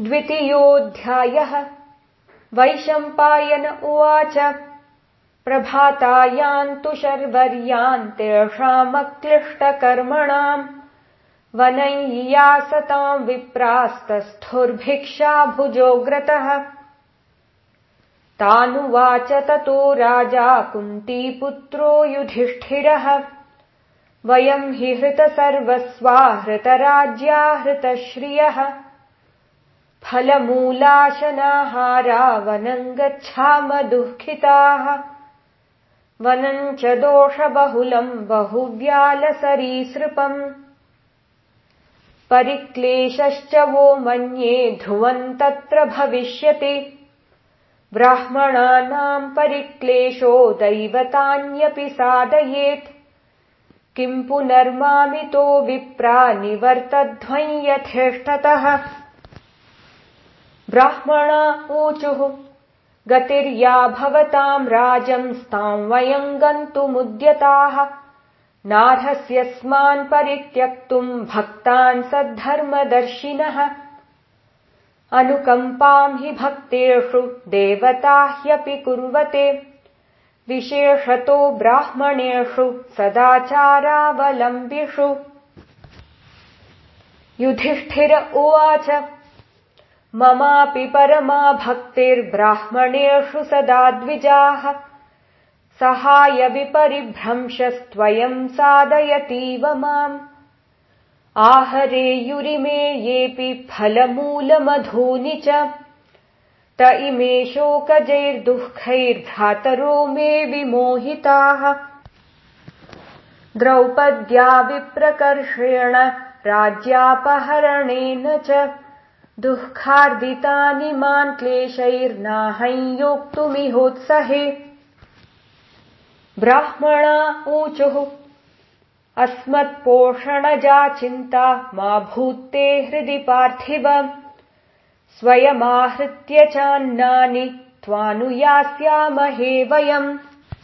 द्वितीयोऽध्यायः। वैशम्पायन उवाच प्रभातायान्तु शर्वर्यान् तेषामक्लिष्टकर्मणाम्। वनय्यासताम् विप्रास्तस्थुर्भिक्षाभुजोग्रतः तानुवाच ततो राजा कुन्तीपुत्रो युधिष्ठिरः। वयम् हि हृतसर्वस्वा हृतराज्या हृतश्रियः फलमूलाशनाहारा वनम् गच्छाम दुःखिताः वनम् च दोषबहुलम् बहुव्यालसरीसृपम्। परिक्लेशश्च वो मन्ये ध्रुवम् तत्र भविष्यति। ब्राह्मणानाम् परिक्लेशो दैवतान्यपि साधयेत्। किम् पुनर्मामितो विप्रा निवर्तध्वञ्यथेष्टतः ब्राह्मणा ऊचुः। गतिर्या भवताम् राजंस्ताम् वयम् गन्तुमुद्यताः। नार्हस्यस्मान् परित्यक्तुम् भक्तान् सद्धर्मदर्शिनः। अनुकम्पाम् हि भक्तेषु देवता ह्यपि कुर्वते। विशेषतो ब्राह्मणेषु सदाचारावलम्बिषु। युधिष्ठिर उवाच ममापि परमा भक्तिर्ब्राह्मणेषु सदा द्विजाः। सहायविपरिभ्रंशस्त्वयम् साधयतीव माम्। आहरेयुरिमे येऽपि फलमूलमधूनि च। त इमे शोकजैर्दुःखैर्भ्रातरो मे विमोहिताः। द्रौपद्या विप्रकर्षेण राज्यापहरणेन च दुःखार्दितानि मान् क्लेशैर्नाहञ्योक्तुमिहोत्सहे ब्राह्मणा ऊचुः अस्मत्पोषणजा चिन्ता मा भूत्ते हृदि पार्थिव। स्वयमाहृत्य चान्नानि त्वानुयास्यामहे वयम्